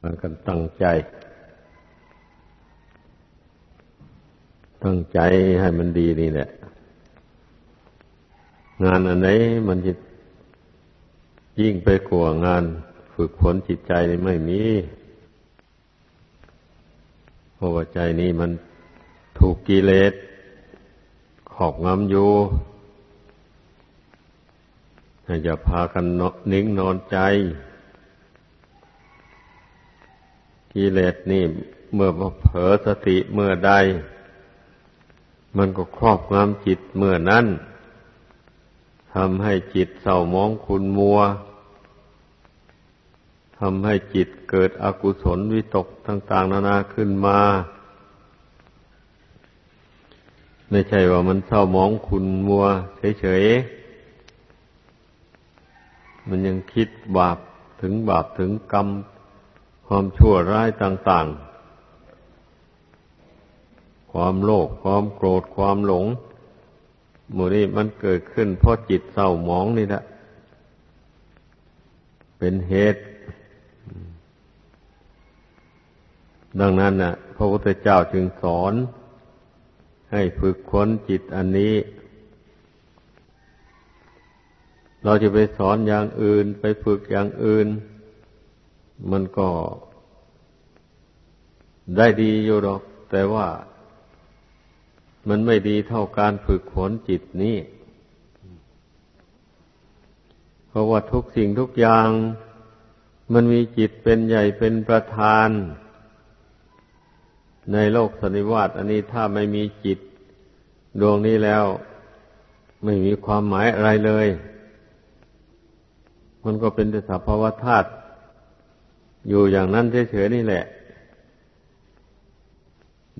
มันกันตั้งใจ ตั้งใจให้มันดีนี่แหละ งานอันไหนมันจะยิ่งไปกว่างานฝึกฝนจิตใจนี่ไม่มีเพราะว่าใจนี้มันถูกกิเลสขอบงำอยู่อย่าพากันนิ่งนอนใจ กิเลสนี่เมื่อเผลอสติเมื่อใด มันก็ครอบงำจิตเมื่อนั้นทำให้จิตเศร้ามองคุณมัวทำให้จิตเกิดอกุศลวิตกต่าง ๆ นานาขึ้นมา ไม่ใช่ว่ามันเศร้ามองคุณมัวเฉยๆ มันยังคิดบาปถึงบาปถึงกรรม ความชั่วร้ายต่าง ๆ ความโลภความโกรธความหลงหมู่นี้มันเกิดขึ้นเพราะจิตเศร้าหมองนี่แหละเป็นเหตุ ดังนั้นนะพระพุทธเจ้าจึงสอน ให้ฝึกค้นจิตอันนี้ เราจะไปสอนอย่างอื่นไปฝึกอย่างอื่น มันก็ได้ดีอยู่หรอก แต่ว่ามันไม่ดีเท่าการฝึกฝนจิตนี้ เพราะว่าทุกสิ่งทุกอย่าง มันมีจิตเป็นใหญ่เป็นประธาน ในโลกสันนิวาตอันนี้ถ้าไม่มีจิต ดวงนี้แล้ว ไม่มีความหมายอะไรเลย มันก็เป็นแต่สภาวะธาตุ อยู่อย่างนั้นเฉยๆนี่แหละ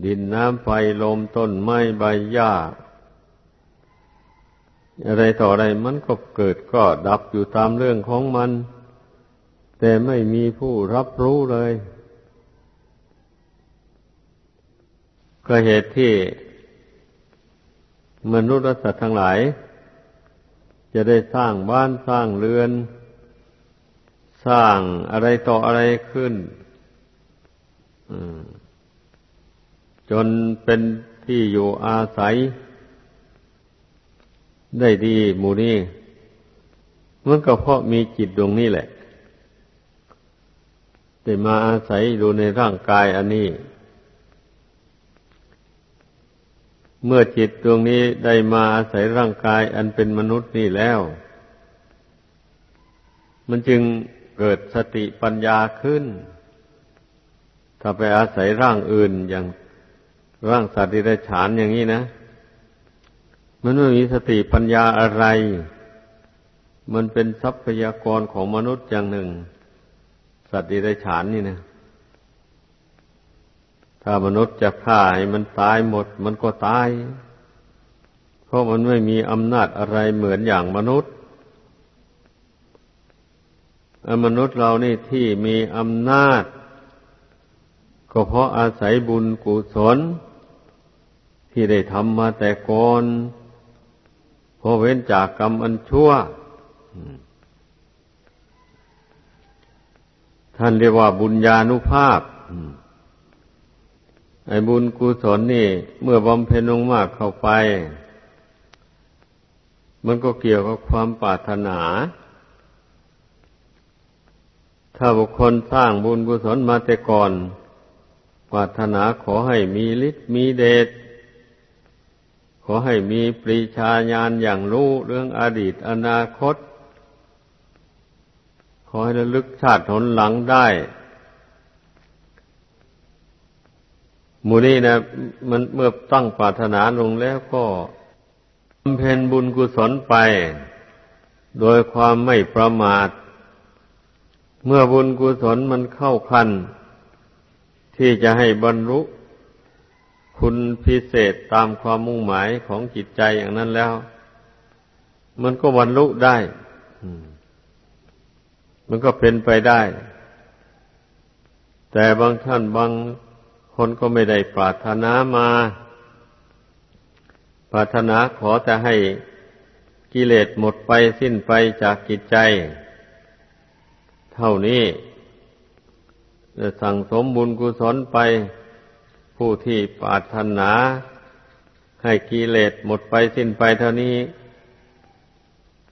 ดินน้ำไฟลมต้นไม้ใบหญ้า อะไรต่ออะไรมันก็เกิดก็ดับอยู่ตามเรื่องของมัน แต่ไม่มีผู้รับรู้เลยก็เหตุที่มนุษย์และสัตว์ทั้งหลาย จะได้สร้างบ้านสร้างเรือน สร้างอะไรต่ออะไรขึ้นจนเป็นที่อยู่อาศัย ได้ดีหมู่นี้มันก็เพราะมีจิตดวงนี้แหละได้มาอาศัยดูในร่างกายอันนี้ เมื่อจิตดวงนี้ได้มาอาศัยร่างกายอันเป็นมนุษย์นี่แล้ว มันจึง เกิดสติปัญญาขึ้น ถ้าไปอาศัยร่างอื่นอย่างร่างสัตว์ดิเรกชันอย่างนี้นะ มันไม่มีสติปัญญาอะไร มันเป็นทรัพยากรของมนุษย์อย่างหนึ่ง สัตว์ดิเรกชันนี่นะ ถ้ามนุษย์จะฆ่าให้มันตายหมด มันก็ตาย เพราะมันไม่มีอำนาจอะไรเหมือนอย่างมนุษย์ มนุษย์เรานี่ที่มีอำนาจ ก็เพราะอาศัยบุญกุศล ที่ได้ทำมาแต่ก่อนพอเว้นจากกรรมอันชั่ว ท่านเรียกว่าบุญญาณุภาพไอ้บุญกุศลนี่ เมื่อบำเพ็ญลงมากเข้าไป มันก็เกี่ยวกับความปรารถนา ถ้าบุคคลสร้างบุญกุศลมาแต่ก่อนปรารถนาขอให้มีฤทธิ์มีเดช ขอให้มีปรีชาญาณอย่างรู้เรื่องอดีตอนาคต ขอให้ระลึกชาติหนหลังได้มูนี้นะมันเมื่อตั้งปรารถนาลงแล้วก็บำเพ็ญบุญกุศลไป โดยความไม่ประมาท เมื่อบุญกุศลมันเข้าคัน ที่จะให้บรรลุคุณพิเศษตามความมุ่งหมายของจิตใจอย่างนั้นแล้ว มันก็บรรลุได้ มันก็เป็นไปได้ แต่บางท่านบางคนก็ไม่ได้ปรารถนามา ปรารถนาขอแต่ให้กิเลสหมดไปสิ้นไปจากจิตใจ เท่านี้จะสั่งสมบุญกุศลไปผู้ที่ปรารถนา ให้กิเลสหมดไปสิ้นไปเท่านี้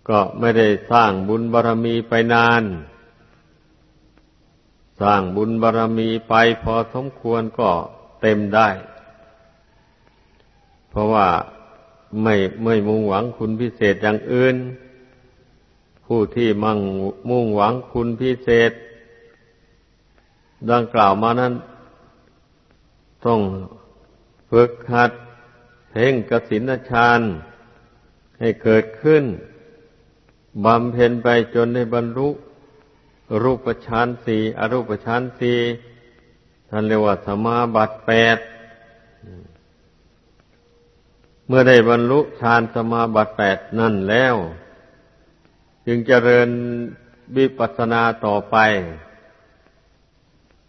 ก็ไม่ได้สร้างบุญบารรมีไปนาน สร้างบุญบารรมีไปพอสมควรก็เต็มได้ เพราะว่าไม่ไม่มุ่งหวังคุณพิเศษอย่างอื่น ผู้ที่มั่งมุ่งหวังคุณพิเศษ ดังกล่าวมานั้น ต้องฝึกหัดเพ่งกสินชานให้เกิดขึ้นบำเพ็ญไปจนได้บรรลุ รูปฌานสี่อรูปฌานสี่ท่านเรียกว่าสมาบัติแปดเมื่อได้บรรลุฌานสมาบัติแปดนั่นแล้ว จึงเจริญวิปัสสนาต่อไป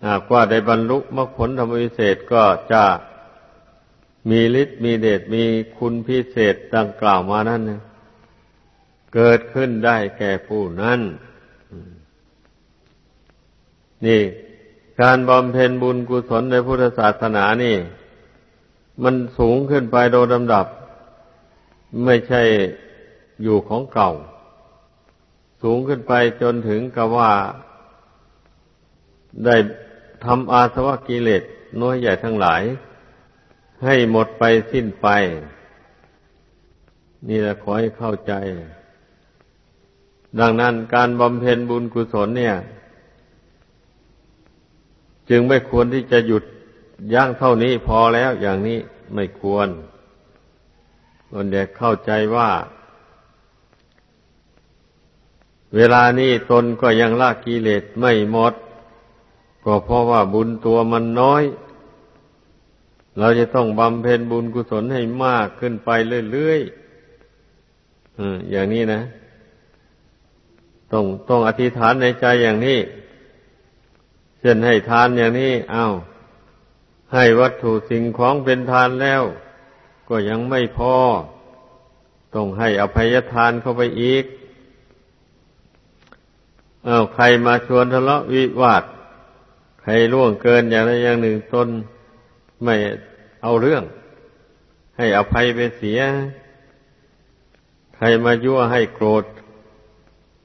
หากว่าได้บรรลุมรรคผลธรรมวิเศษก็จะมีฤทธิ์มีเดชมีคุณพิเศษดังกล่าวมานั้นเกิดขึ้นได้แก่ผู้นั้นนี่ การบำเพ็ญบุญกุศลในพุทธศาสนานี่ มันสูงขึ้นไปโดยลำดับ ไม่ใช่อยู่ของเก่า สูงขึ้นไปจนถึงกับว่า ได้ทำอาสวะกิเลสน้อยใหญ่ทั้งหลาย ให้หมดไปสิ้นไป นี่แหละขอให้เข้าใจ ดังนั้นการบำเพ็ญบุญกุศลเนี่ย จึงไม่ควรที่จะหยุดย่างเท่านี้พอแล้วอย่างนี้ไม่ควรคนเด็กเข้าใจว่า เวลานี้ตนก็ยังละกิเลสไม่หมด ก็เพราะว่าบุญตัวมันน้อย เราจะต้องบำเพ็ญบุญกุศลให้มากขึ้นไปเรื่อยๆอย่างนี้นะ ต้องต้องอธิษฐานในใจอย่างนี้เช่นให้ทานอย่างนี้อา้าวให้วัตถุสิ่งของเป็นทานแล้ว ก็ยังไม่พอ ต้องให้อภัยทานเข้าไปอีก อา้าวใครมาชวนทะเลาะวิวาท ใครล่วงเกินอย่างใดอย่างหนึ่งตนไม่เอาเรื่อง ให้อภัยไปเสีย ใครมายั่วให้โกรธ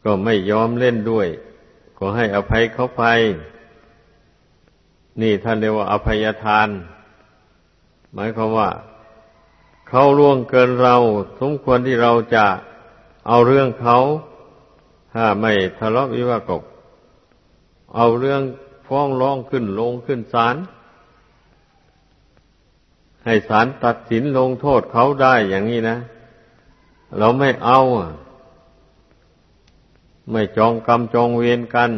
ก็ไม่ยอมเล่นด้วย ก็ให้อภัยเขาไป นี่ท่านเรียกว่าอภัยทาน หมายความว่า เขาล่วงเกินเรา สมควรที่เราจะเอาเรื่องเขา ถ้าไม่ทะเลาะวิวาทกเอาเรื่องฟ้องร้องขึ้นลงขึ้นศาลให้ศาลตัดสินลงโทษเขาได้อย่างนี้นะ เราไม่เอาไม่จองกรรมจองเวรกัน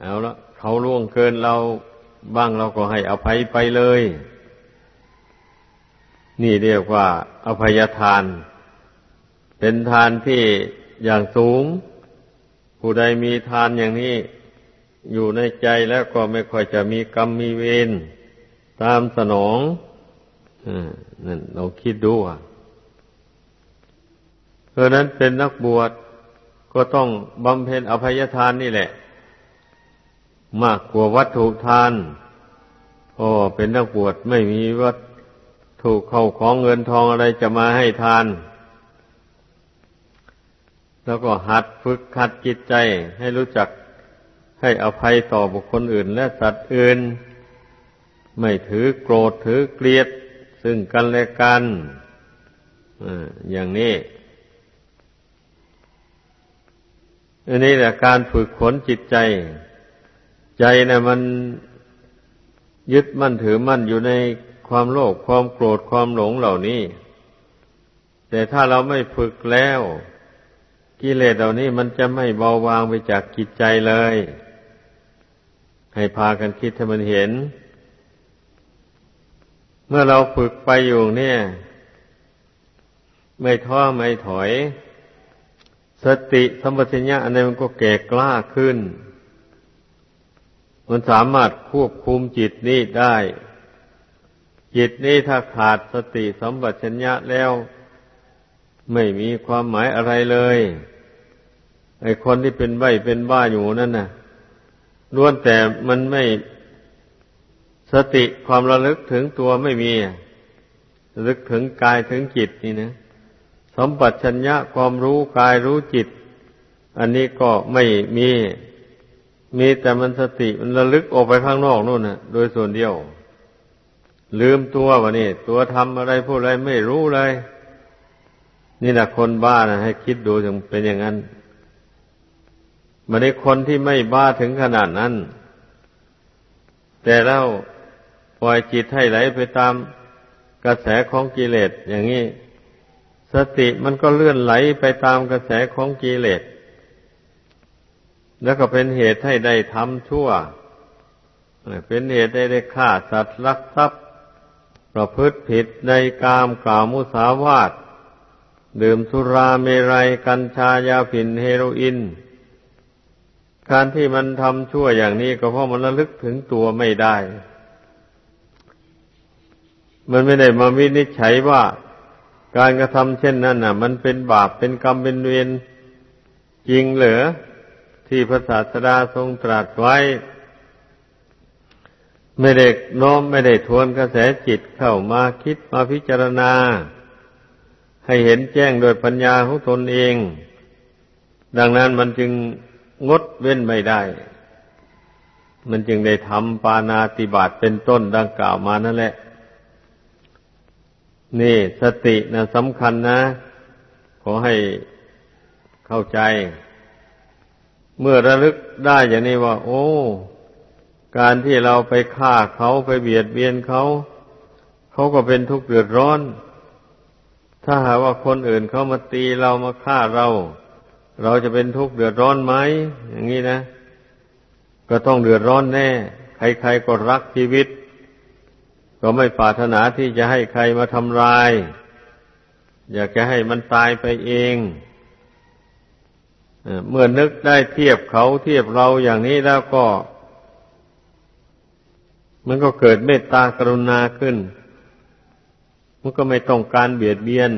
เอาละเขาล่วงเกินเราบ้างเราก็ให้อภัยไปเลย นี่เรียกว่า อภัยทาน เป็นทานที่ อย่างสูง ผู้ใดมีทานอย่างนี้ อยู่ในใจแล้วก็ไม่ค่อยจะมีกรรมมีเวรตามสนองนั่นเราคิดดูอะเพราะนั้นเป็นนักบวชก็ต้องบำเพ็ญอภัยทานนี่แหละ มากกว่าวัตถุทานพอเป็นนักบวชไม่มีวัตถุเข้าของเงินทองอะไรจะมาให้ทาน แล้วก็หัดฝึกหัดจิตใจให้รู้จักให้อภัยต่อบุคคลอื่น และสัตว์อื่น ไม่ถือโกรธถือเกลียด ซึ่งกันและกันอย่างนี้อันนี้แหละการฝึกขนจิตใจ ใจนะมันยึดมั่นถือมั่นอยู่ในความโลภความโกรธความหลงเหล่านี้ แต่ถ้าเราไม่ฝึกแล้ว กิเลสเหล่านี้มันจะไม่เบาบางไปจากจิตใจเลย ให้พากันคิดให้มันเห็น เมื่อเราฝึกไปอยู่เนี่ย ไม่ท้อไม่ถอย สติสัมปชัญญะอันนี้มันก็แก่กล้าขึ้น มันสามารถควบคุมจิตนี้ได้ จิตนี้ถ้าขาดสติสัมปชัญญะแล้ว ไม่มีความหมายอะไรเลย ไอ้คนที่เป็นใบเป็นบ้าอยู่นั่นน่ะล้วนแต่มันไม่สติความระลึกถึงตัวไม่มีระลึกถึงกายถึงจิตนี่นะสมปัชัญญะความรู้กายรู้จิต อันนี้ก็ไม่มี มีแต่มันสติมันระลึกออกไปข้างนอกนู่นนะโดยส่วนเดียว ลืมตัววะนี่ตัวทำอะไรพูดอะไรไม่รู้เลย นี่แหละคนบ้านะให้คิดดูถึงเป็นอย่างนั้น มันในคนที่ไม่บ้าถึงขนาดนั้น แต่แล้วปล่อยจิตให้ไหลไปตามกระแสของกิเลสอย่างนี้ สติมันก็เลื่อนไหลไปตามกระแสของกิเลสแล้วก็เป็นเหตุให้ได้ทำชั่ว เป็นเหตุให้ได้ฆ่าสัตว์ลักทรัพย์ ประพฤติผิดในกามกล่าวมุสาวาท ดื่มสุราเมรัยกัญชายาผินเฮโรอีน การที่มันทำชั่วอย่างนี้ก็เพราะมันระลึกถึงตัวไม่ได้ มันไม่ได้มาวินิจฉัยว่า การกระทำเช่นนั้นน่ะ มันเป็นบาปเป็นกรรมเป็นเวรจริงเหรือที่พระศาสดาทรงตรัสไว้ ไม่ได้น้อมไม่ได้ทวนกระแสจิตเข้ามาคิดมาพิจารณา ให้เห็นแจ้งโดยปัญญาของตนเอง ดังนั้นมันจึง งดเว้นไม่ได้ มันจึงได้ทำปานาติบาตเป็นต้นดังกล่าวมานั่นแหละ นี่สตินะสำคัญนะ ขอให้เข้าใจ เมื่อระลึกได้อย่างนี้ว่า โอ้ การที่เราไปฆ่าเขาไปเบียดเบียนเขา เขาก็เป็นทุกข์เดือดร้อน ถ้าหากว่าคนอื่นเขามาตีเรามาฆ่าเรา เราจะเป็นทุกข์เดือดร้อนไหมอย่างนี้นะ ก็ต้องเดือดร้อนแน่ ใครๆก็รักชีวิต ก็ไม่ปรารถนาที่จะให้ใครมาทำลาย อยากจะให้มันตายไปเองเมื่อนึกได้เทียบเขาเทียบเราอย่างนี้แล้วก็ มันก็เกิดเมตตากรุณาขึ้น มันก็ไม่ต้องการเบียดเบียน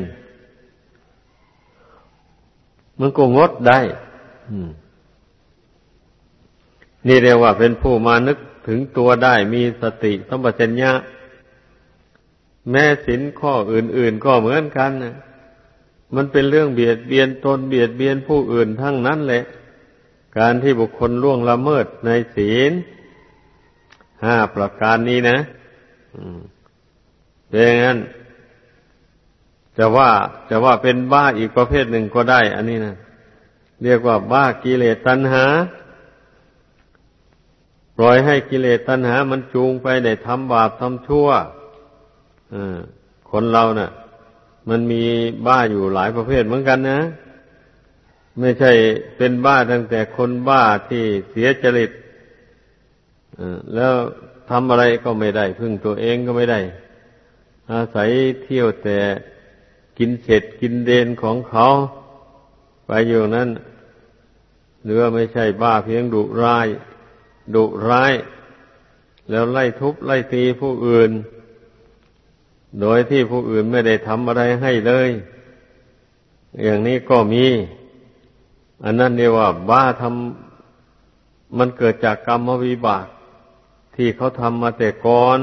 มันก็งดได้นี่เรียกว่าเป็นผู้มานึกถึงตัวได้มีสติสัมปชัญญะแม้สินข้ออื่น ๆ ก็เหมือนกันนะมันเป็นเรื่องเบียดเบียนตนเบียดเบียนผู้อื่นทั้งนั้นแหละ การที่บุคคลล่วงละเมิดในศีลห้าประการนี้นะเป็นอย่างนั้น จะว่าจะว่าเป็นบ้าอีกประเภทหนึ่งก็ได้ อันนี้นะเรียกว่าบ้ากิเลสตัณหา ปล่อยให้กิเลสตัณหา มันจูงไปในทำบาปทำชั่วคนเราเนะ่ะ มันมีบ้าอยู่หลายประเภทเหมือนกันนะ ไม่ใช่เป็นบ้าตั้งแต่คนบ้าที่เสียจริตแล้วทำอะไรก็ไม่ได้ พึ่งตัวเองก็ไม่ได้ อาศัยเที่ยวแต่ กินเฉดกินเดนของเขา ไปอยู่นั้นหรือไม่ใช่บ้าเพียงดุร้าย ดุร้าย แล้วไล่ทุบไล่ตีผู้อื่น โดยที่ผู้อื่นไม่ได้ทำอะไรให้เลย อย่างนี้ก็มี อันนั้นเรียกว่าบ้าทำมันเกิดจากกรรมวิบาก ที่เขาทำมาแต่ก่อน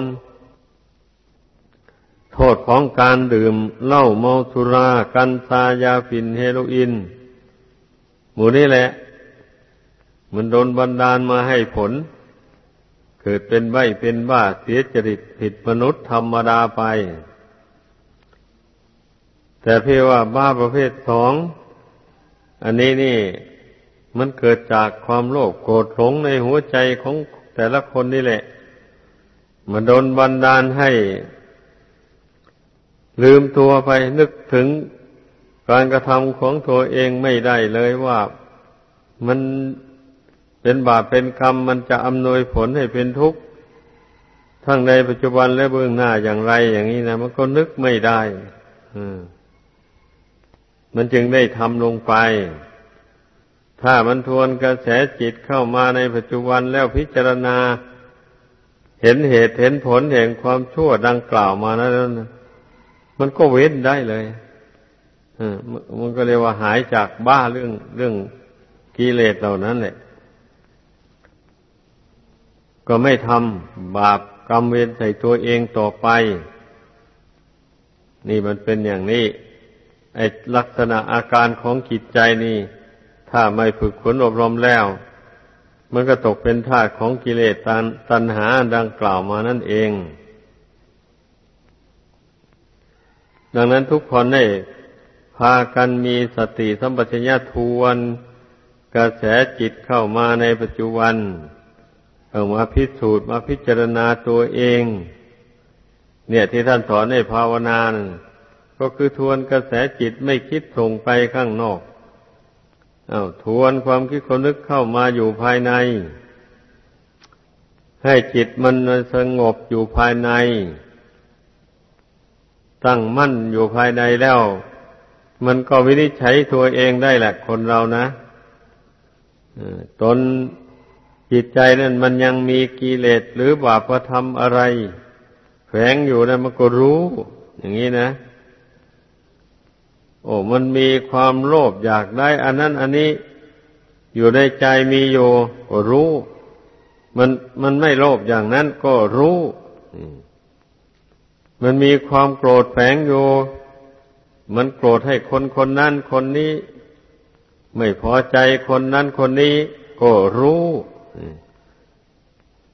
โทษของการดื่มเหล้าเมาสุรา กัญชายาฝิ่นเฮโรอีนหมู่นี้แหละ มันโดนบันดาลมาให้ผล เกิดเป็นใบเป็นบ้าเสียจริตผิดมนุษย์ธรรมดาไป แต่เพียงว่าบ้าประเภทสองอันนี้นี่มันเกิดจากความโลภโกรธหลงในหัวใจของแต่ละคนนี่แหละ มันโดนบันดาลให้ ลืมตัวไปนึกถึงการกระทำของตัวเองไม่ได้เลยว่ามันเป็นบาปเป็นกรรมมันจะอำนวยผลให้เป็นทุกข์ทั้งในปัจจุบันและเบื้องหน้าอย่างไรอย่างนี้นะมันก็นึกไม่ได้มันจึงได้ทำลงไป ถ้ามันทวนกระแสจิตเข้ามาในปัจจุบันแล้วพิจารณา เห็นเหตุเห็นผลแห่งความชั่วดังกล่าวมานั้น มันก็เว้นได้เลยมันก็เรียกว่าหายจากบ้าเรื่องเรื่องกิเลสเหล่านั้นแหละ ก็ไม่ทำบาปกรรมเวรใส่ตัวเองต่อไป นี่มันเป็นอย่างนี้ ไอ้ลักษณะอาการของจิตใจนี่ ถ้าไม่ฝึกฝนอบรมแล้ว มันก็ตกเป็นทาสของกิเลสตัณหาดังกล่าวมานั่นเอง ดังนั้นทุกคนได้พากันมีสติสัมปชัญญะทวนกระแสจิตเข้ามาในปัจจุบันเอามาพิสูจน์มาพิจารณาตัวเอง เนี่ยที่ท่านสอนให้ภาวนานก็คือทวนกระแสจิตไม่คิดส่งไปข้างนอกอา้าวทวนความคิดคนนึกเข้ามาอยู่ภายใน ให้จิตมันสงบอยู่ภายใน ตั้งมั่นอยู่ภายในแล้ว มันก็วินิจฉัยตัวเองได้แหละคนเรานะตนจิตใจนั่นมันยังมีกิเลสหรือบาปธรรมอะไรแฝงอยู่นะมันก็รู้ อย่างนี้นะ โอ้มันมีความโลภอยากได้ อันนั้น อันนี้อยู่ในใจมีอยู่ก็รู้ มันมันไม่โลภอย่างนั้นก็รู้ มันมีความโกรธแฝงอยู่ มันโกรธให้คนคนนั้นคนนี้ ไม่พอใจคนนั้นคนนี้ ก็รู้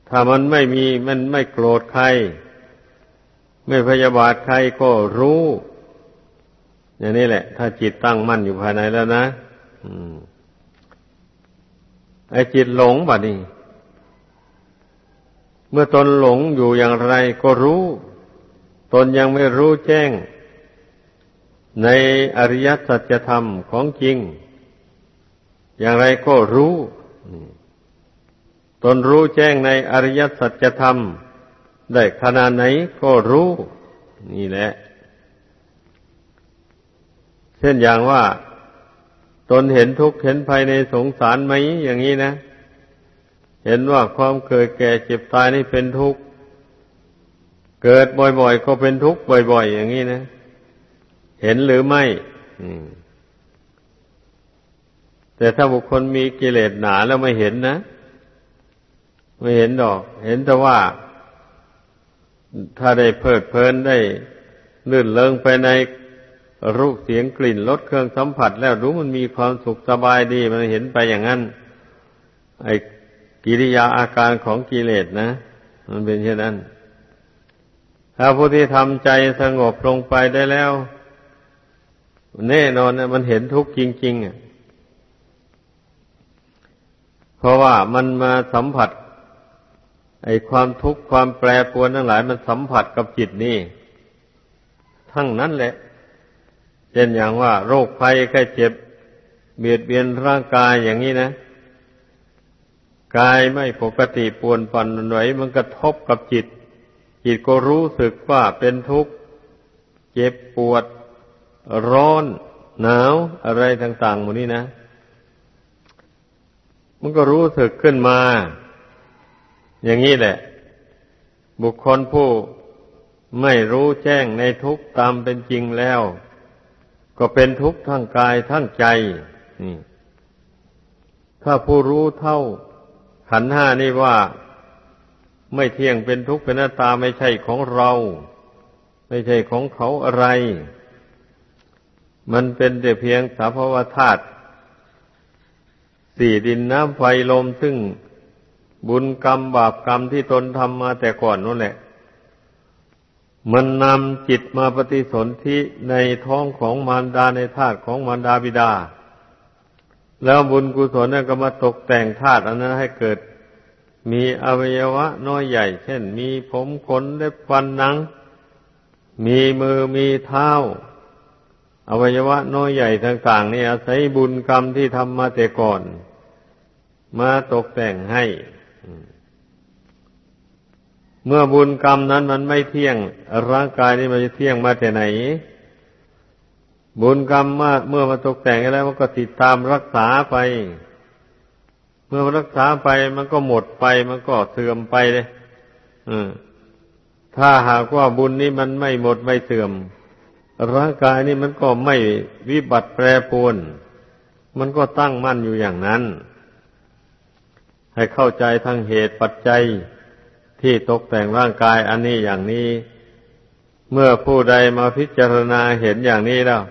ถ้ามันไม่มีมันไม่โกรธใคร ไม่พยาบาทใครก็รู้ อย่างนี้แหละ ถ้าจิตตั้งมั่นอยู่ภายในแล้วนะไอ้จิตหลงบ่ดนี้ เมื่อตนหลงอยู่อย่างไรก็รู้ ตนยังไม่รู้แจ้ง ในอริยสัจธรรมของจริง อย่างไรก็รู้ ตนรู้แจ้งในอริยสัจธรรม ได้ขนาดไหนก็รู้ นี่แหละ เช่นอย่างว่า ตนเห็นทุกข์เห็นภายในสงสารไหมอย่างนี้นะ เห็นว่าความเกิดแก่เจ็บตายนี่เป็นทุกข์ เกิดบ่อยๆ ก็เป็นทุกข์บ่อย ๆ อย่างนี้นะ เห็นหรือไม่แต่ถ้าบุคคลมีกิเลสหนาแล้วไม่เห็นนะ ไม่เห็นดอก เห็นแต่ว่า ถ้าได้เพลิดเพลินได้ลื่นเลิงไปในรูปเสียงกลิ่นรสเครื่องสัมผัส แล้วรู้มันมีความสุขสบายดี มันเห็นไปอย่างนั้น ไอ้กิริยาอาการของกิเลสนะ มันเป็นเช่นนั้น ถ้าผู้ที่ทำใจสงบลงไปได้แล้ว แน่นอนนะมันเห็นทุกข์จริงๆอะเพราะว่ามันมาสัมผัส ไอ้ความทุกข์ความแปรปรวนทั้งหลาย มันสัมผัสกับจิตนี่ทั้งนั้นแหละเช่นอย่างว่า โรคภัยแค่เจ็บ เบียดเบียนร่างกายอย่างนี้นะกายไม่ปกติปวนปั่นไหวมันกระทบกับจิต จิตก็รู้สึกว่าเป็นทุกข์ เจ็บปวด ร้อน หนาว อะไรต่างๆหมดนี้นะ มันก็รู้สึกขึ้นมา อย่างนี้แหละ บุคคลผู้ไม่รู้แจ้งในทุกตามเป็นจริงแล้ว ก็เป็นทุกข์ทั้งกายทั้งใจนี่ถ้าผู้รู้เท่าขันห้านี่ว่า ไม่เที่ยงเป็นทุกข์เป็นหน้าตาไม่ใช่ของเรา ไม่ใช่ของเขาอะไร มันเป็นแต่เพียงสภาวธาตุสี่ดินน้ำไฟลมซึ่งบุญกรรมบาปกรรมที่ตนทำมาแต่ก่อนนั่นแหละ มันนำจิตมาปฏิสนธิในท้องของมารดาในธาตุของมารดาบิดา แล้วบุญกุศลนั่นก็มาตกแต่งธาตุอันนั้นให้เกิด มีอวัยวะน้อยใหญ่ เช่น มีผมขนเล็บฟันหนัง มีมือมีเท้า อวัยวะน้อยใหญ่ต่างๆนี่อาศัยบุญกรรมที่ทำมาแต่ก่อน มาตกแต่งให้ เมื่อบุญกรรมนั้นมันไม่เที่ยง ร่างกายนี้มันจะเที่ยงมาแต่ไหน บุญกรรมมาเมื่อมาตกแต่งแล้วมันก็ติดตามรักษาไป เมื่อรักษาไปมันก็หมดไป มันก็เสื่อมไปเลยถ้าหากว่าบุญนี้มันไม่หมดไม่เสื่อม ร่างกายนี้มันก็ไม่วิบัติแปรปรวน มันก็ตั้งมั่นอยู่อย่างนั้น ให้เข้าใจทั้งเหตุปัจจัยที่ตกแต่งร่างกายอันนี้อย่างนี้ เมื่อผู้ใดมาพิจารณาเห็นอย่างนี้แล้ว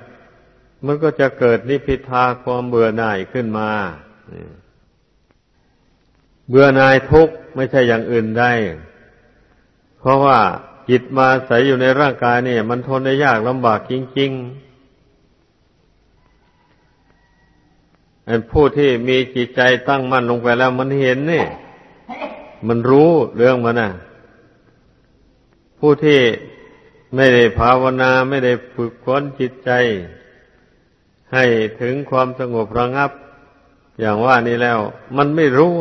มันก็จะเกิดนิพิทาความเบื่อหน่ายขึ้นมา เบื่อนายทุกข์ไม่ใช่อย่างอื่นได้ เพราะว่าจิตมาใสอยู่ในร่างกายเนี่ย มันทนได้ยากลำบากจริงๆผู้ที่มีจิตใจตั้งมั่นลงไปแล้ว มันเห็นนี่ มันรู้เรื่องมันนะผู้ที่ไม่ได้ภาวนาไม่ได้ฝึกฝนจิตใจ ให้ถึงความสงบระงับ อย่างว่านี้แล้ว มันไม่รู้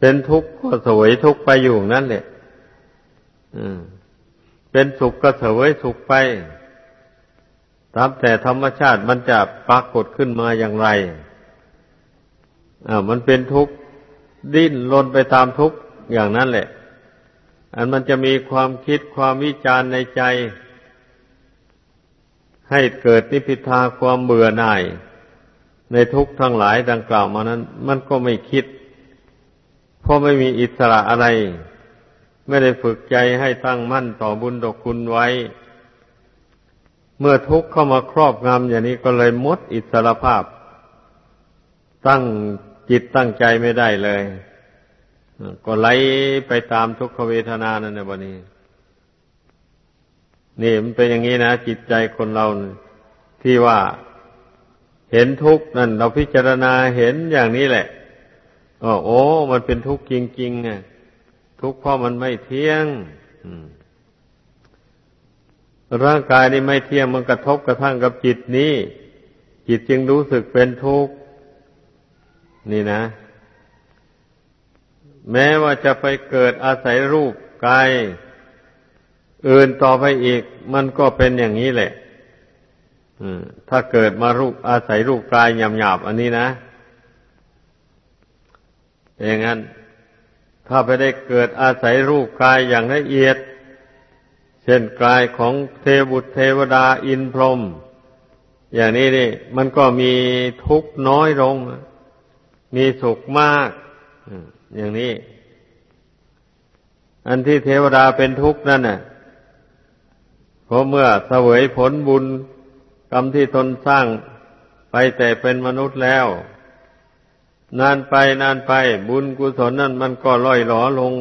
เป็นทุกข์ก็สวยทุกข์ไปอยู่นั่นแหละเป็นสุขก็เสวยสุขไป ตามแต่ธรรมชาติมันจะปรากฏขึ้นมาอย่างไร อ่า มันเป็นทุกข์ดิ้นรนไปตามทุกข์อย่างนั้นแหละ อันมันจะมีความคิดความวิจารณ์ในใจ ให้เกิดนิพิทาความเบื่อหน่าย ในทุกข์ทั้งหลายดังกล่าวมานั้น มันก็ไม่คิด เพราะไม่มีอิสระอะไร ไม่ได้ฝึกใจให้ตั้งมั่นต่อบุญดอกคุณไว้ เมื่อทุกข์เข้ามาครอบงำอย่างนี้ก็เลยมดอิสระภาพ ตั้งจิตตั้งใจไม่ได้เลย ก็ไหลไปตามทุกขเวทนานั่นนะบันี้ นี่มันเป็นอย่างนี้นะ จิตใจคนเราที่ว่าเห็นทุกข์นั่นเราพิจารณาเห็นอย่างนี้แหละ อ๋อโอ้ มันเป็นทุกข์จริงๆไงทุกข์เพราะมันไม่เที่ยงร่างกายนี่ไม่เที่ยงมันกระทบกระทั่งกับจิตนี้ จิตจึงรู้สึกเป็นทุกข์นี่นะ แม้ว่าจะไปเกิดอาศัยรูปกายอื่นต่อไปอีก มันก็เป็นอย่างนี้แหละถ้าเกิดมารูปอาศัยรูปกายหยาบๆอันนี้นะ อย่างนั้น ถ้าไปได้เกิดอาศัยรูปกายอย่างละเอียด เช่นกายของเทบุตรเทวดาอินพรหมอย่างนี้นี่ มันก็มีทุกข์น้อยลง มีสุขมาก อย่างนี้ อันที่เทวดาเป็นทุกข์นั่นน่ะเพราะเมื่อเสวยผลบุญกรรมที่ตนสร้างไปแต่เป็นมนุษย์แล้ว นานไปนานไป บุญกุศลนั่นมันก็ล่อยหลอลง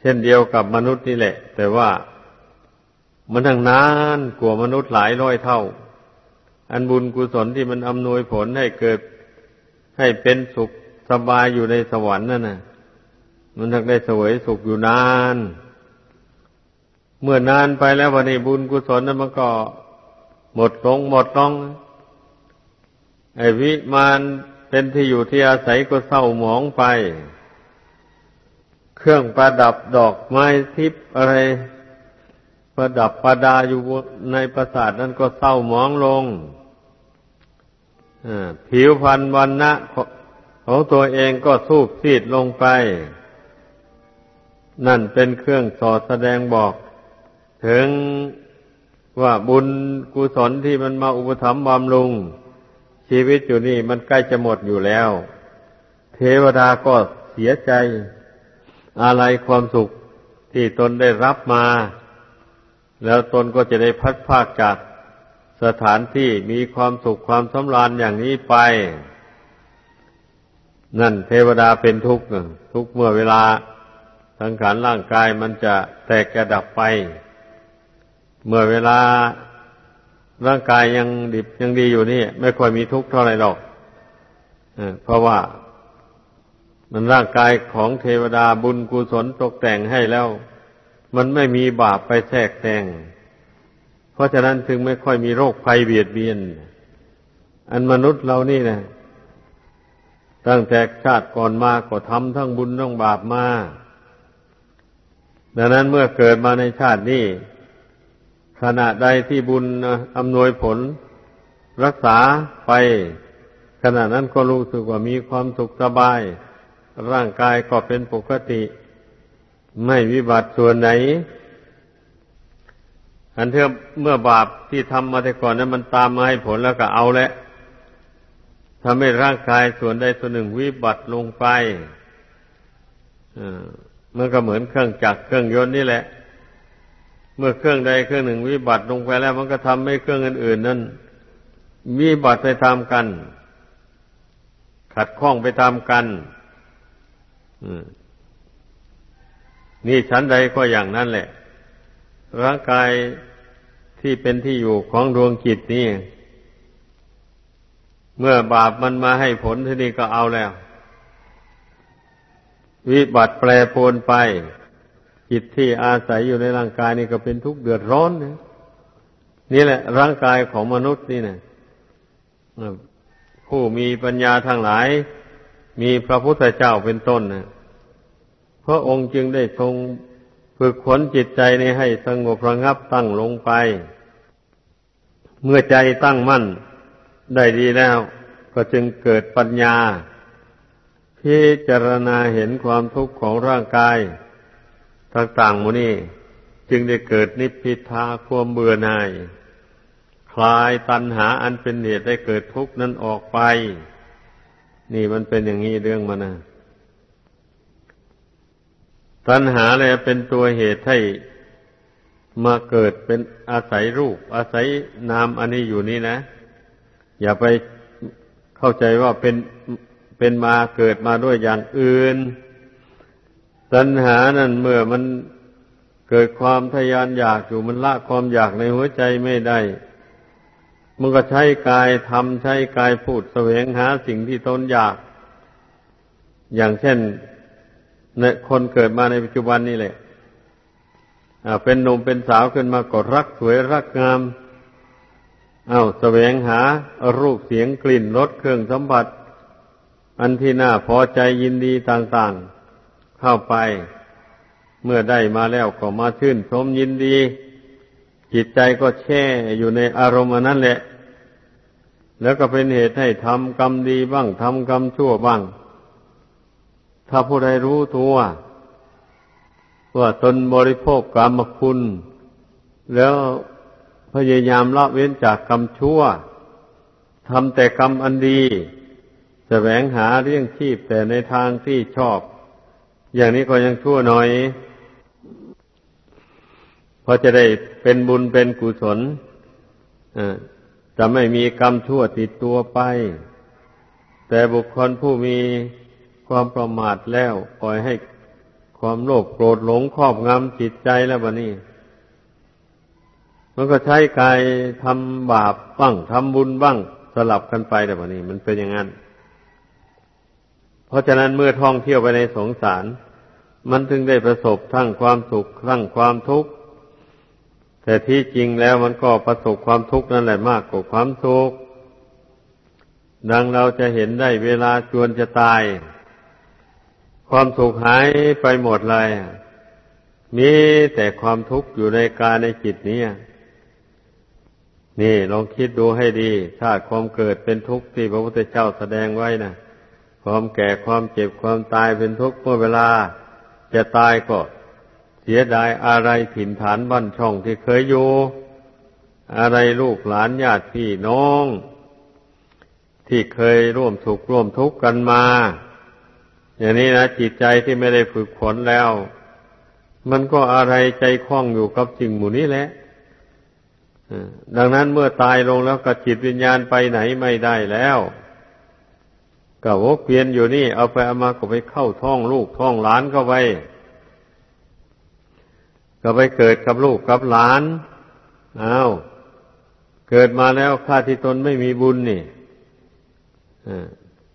เช่นเดียวกับมนุษย์นี่แหละ แต่ว่ามันทั้งนานกว่ามนุษย์หลายร้อยเท่า อันบุญกุศลที่มันอำนวยผลให้เกิด ให้เป็นสุขสบายอยู่ในสวรรค์นั่นนะมันทักได้สวยสุขอยู่นาน เมื่อนานไปแล้ววันนี้บุญกุศลนั้นมันก็ หมดลงหมดลงไอ้วิมาน เป็นที่อยู่ที่อาศัยก็เศร้าหมองไป เครื่องประดับดอกไม้ทิพย์อะไร ประดับประดาอยู่ในปราสาทนั้นก็เศร้าหมองลงผิวพรรณวันณะของตัวเองก็สูบซีดลงไป นั่นเป็นเครื่องสอดแสดงบอก ถึงว่าบุญกุศลที่มันมาอุปถัมภ์บำรุง ชีวิตอยู่นี่มันใกล้จะหมดอยู่แล้ว เทวดาก็เสียใจ อะไรความสุขที่ตนได้รับมา แล้วตนก็จะได้พัดภาคจากสถานที่มีความสุขความสำราญอย่างนี้ไป นั่นเทวดาเป็นทุกข์ทุกเมื่อเวลาสังขารร่างกายมันจะแตกกระดับไป เมื่อเวลา ร่างกายยังดิบยังดีอยู่นี่ ไม่ค่อยมีทุกข์เท่าไหร่หรอกเพราะว่ามันร่างกายของเทวดาบุญกุศลตกแต่งให้แล้ว มันไม่มีบาปไปแทรกแซงเพราะฉะนั้นถึงไม่ค่อยมีโรคภัยเบียดเบียน อันมนุษย์เรานี่นะตั้งแต่ชาติก่อนมาก็ทำทั้งบุญทั้งบาปมาดังนั้นเมื่อเกิดมาในชาตินี้ ขณะใดที่บุญอำนวยผลรักษาไป ขณะนั้นก็รู้สึกว่ามีความสุขสบาย ร่างกายก็เป็นปกติ ไม่วิบัติส่วนไหน อันเถอเมื่อบาปที่ทำมาแต่ก่อนนั้นมันตามมาให้ผลแล้วก็เอาแล้วทำให้ร่างกายส่วนใดส่วนหนึ่งวิบัติลงไปมันก็เหมือนเครื่องจักรเครื่องยนต์นี่แหละ เมื่อเครื่องใดเครื่องหนึ่งวิบัติลงไปแล้ว มันก็ทำให้เครื่องอื่นๆนั้นวิบัติไปตามกัน ขัดข้องไปตามกันนี่ชั้นใดก็อย่างนั้นแหละ ร่างกายที่เป็นที่อยู่ของดวงจิตนี่ เมื่อบาปมันมาให้ผลที่นี่ก็เอาแล้ว วิบัติแปรปรวนไป จิตที่อาศัยอยู่ในร่างกายนี่ก็เป็นทุกข์เดือดร้อนนะนี่แหละ ร่างกายของมนุษย์นี่นะผู้มีปัญญาทั้งหลาย มีพระพุทธเจ้าเป็นต้นนะพระองค์จึงได้ทรงฝึกขนจิตใจนี้ให้สงบระงับตั้งลงไป เมื่อใจตั้งมั่นได้ดีแล้ว ก็จึงเกิดปัญญา พิจารณาเห็นความทุกข์ของร่างกาย ต่างๆมูนี่จึงได้เกิดนิพพิทาความเบื่อหน่าย คลายตัณหาอันเป็นเหตุได้เกิดทุกข์นั้นออกไป นี่มันเป็นอย่างนี้เรื่องมันนะตัณหาเลยเป็นตัวเหตุให้มาเกิดเป็นอาศัยรูป อาศัยนามอันนี้อยู่นี่นะ อย่าไปเข้าใจว่าเป็นเป็นมาเกิดมาด้วยอย่างอื่น ตัณหานั่นเมื่อมันเกิดความทยานอยากอยู่มันละความอยากในหัวใจไม่ได้ มันก็ใช้กายทำใช้กายพูดแสวงหาสิ่งที่ตนอยาก อย่างเช่นเนี่ยคนเกิดมาในปัจจุบันนี่แหละเป็นหนุ่มเป็นสาวขึ้นมาก็รักสวยรักงาม เอาแสวงหารูปเสียงกลิ่นรสเครื่องสัมผัส อันที่น่าพอใจยินดีต่างๆ เข้าไป เมื่อได้มาแล้วก็มาชื่นชมยินดี จิตใจก็แช่อยู่ในอารมณ์นั้นแหละ แล้วก็เป็นเหตุให้ทำกรรมดีบ้างทำกรรมชั่วบ้าง ถ้าผู้ใดรู้ตัวว่าตนบริโภคกรรมคุณ แล้วพยายามละเว้นจากกรรมชั่วทำแต่กรรมอันดี แสวงหาเรื่องชีพแต่ในทางที่ชอบ อย่างนี้ก็ยังชั่วหน่อยพอจะได้เป็นบุญเป็นกุศลจะไม่มีกรรมชั่วติดตัวไป แต่บุคคลผู้มีความประมาทแล้วปล่อยให้ความโลภโกรธหลงครอบงำจิตใจแล้วบะนี่มันก็ใช้กายทำบาปบ้างทำบุญบ้าง สลับกันไปแต่บะนี่มันเป็นอย่างนั้น เพราะฉะนั้นเมื่อท่องเที่ยวไปในสงสาร มันถึงได้ประสบทั้งความสุขทั้งความทุกข์แต่ที่จริงแล้วมันก็ประสบความทุกข์นั่นแหละมากกว่าความสุขดังเราจะเห็นได้เวลาจวนจะตาย ความสุขหายไปหมดเลยมีแต่ความทุกข์อยู่ในกายในจิตนี้นี่ลองคิดดูให้ดีชาความเกิดเป็นทุกข์ที่พระพุทธเจ้าแสดงไว้นะ ความแก่ความเจ็บความตายเป็นทุกข์เมื่อเวลา จะตายก็เสียดายอะไรถิ่นฐานบ้านช่องที่เคยอยู่อะไรลูกหลานญาติพี่น้อง ที่เคยร่วมสุขร่วมทุกข์กันมา อย่างนี้นะจิตใจที่ไม่ได้ฝึกฝนแล้ว มันก็อะไรใจคล้องอยู่กับสิ่งหมู่นี้แหละดังนั้นเมื่อตายลงแล้วก็จิตวิญญาณไปไหนไม่ได้แล้ว ก็วกเพียนอยู่นี่ เอาไปเอามาก็ไปเข้าท้องลูกท้องหลานเข้าไป ก็ไปเกิดกับลูกกับหลานอ้าวเกิดมาแล้วข้าที่ตนไม่มีบุญนี่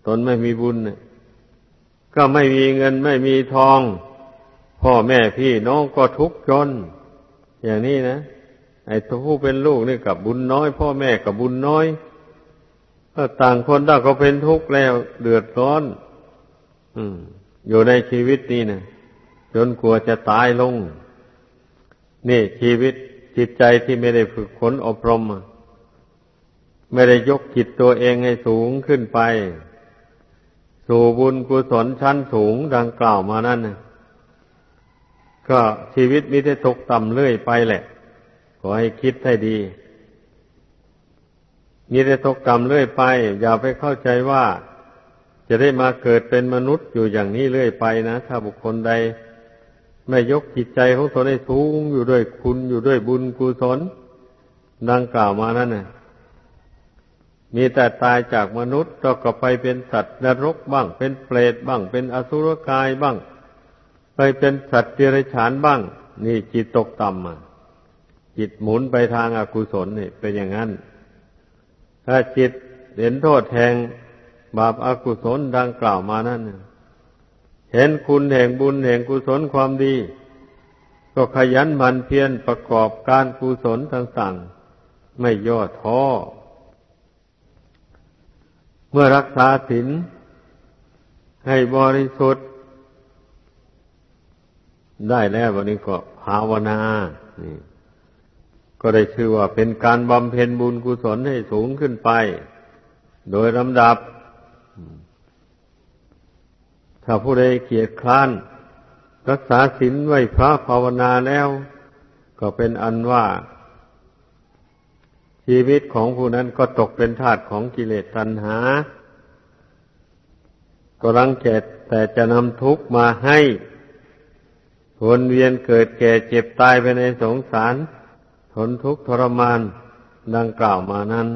ตนไม่มีบุญก็ไม่มีเงินไม่มีทอง พ่อแม่พี่น้องก็ทุกข์จน อย่างนี้นะไอ้ผู้เป็นลูกนี่กับบุญน้อย พ่อแม่กับบุญน้อย ก็ต่างคนต่างก็เป็นทุกข์แล้ว เดือดร้อน อืม อยู่ในชีวิตนี้นะจนกลัวจะตายลง นี่ชีวิตจิตใจที่ไม่ได้ฝึกฝนอบรม ไม่ได้ยกจิตตัวเองให้สูงขึ้นไป สู่บุญกุศลชั้นสูงดังกล่าวมานั่นนะก็ชีวิตมิได้ตกต่ำเรื่อยไปแหละ ขอให้คิดให้ดี มีแต่ตกต่ำเรื่อยไป อย่าไปเข้าใจว่า จะได้มาเกิดเป็นมนุษย์อยู่อย่างนี้เรื่อยไปนะถ้าบุคคลใด ไม่ยกจิตใจของตนให้สูงอยู่ด้วยคุณอยู่ด้วยบุญกุศลดังกล่าวมานั่นน่ะมีแต่ตายจากมนุษย์ก็ก็ไปเป็นสัตว์นรกบ้าง เป็นเปรตบ้าง เป็นอสุรกายบ้าง ไปเป็นสัตว์เดรัจฉานบ้าง นี่จิตตกต่ำอะจิตหมุนไปทางอากุศลนี่เป็นอย่างนั้น ถ้าจิตเห็นโทษแห่งบาปอากุศลดังกล่าวมานั่นเห็นคุณแห่งบุญแห่งกุศลความดี ก็ขยันหมั่นเพียรประกอบการกุศลต่างๆไม่ย่อท้อเมื่อรักษาศีลให้บริสุทธิ์ ได้แล้ววันนี้ก็ภาวนานี่ ก็ได้ชื่อว่าเป็นการบำเพ็ญบุญกุศลให้สูงขึ้นไป โดยลำดับ ถ้าผู้ใดเกียรคร้าน รักษาศีลไว้พระภาวนาแล้ว ก็เป็นอันว่า ชีวิตของผู้นั้นก็ตกเป็นทาสของกิเลสตัณหา ก็รังเกียจแต่จะนำทุกข์มาให้วนเวียนเกิดแก่เจ็บตายไปในสงสาร ทนทุกข์ทรมานดังกล่าวมานั้น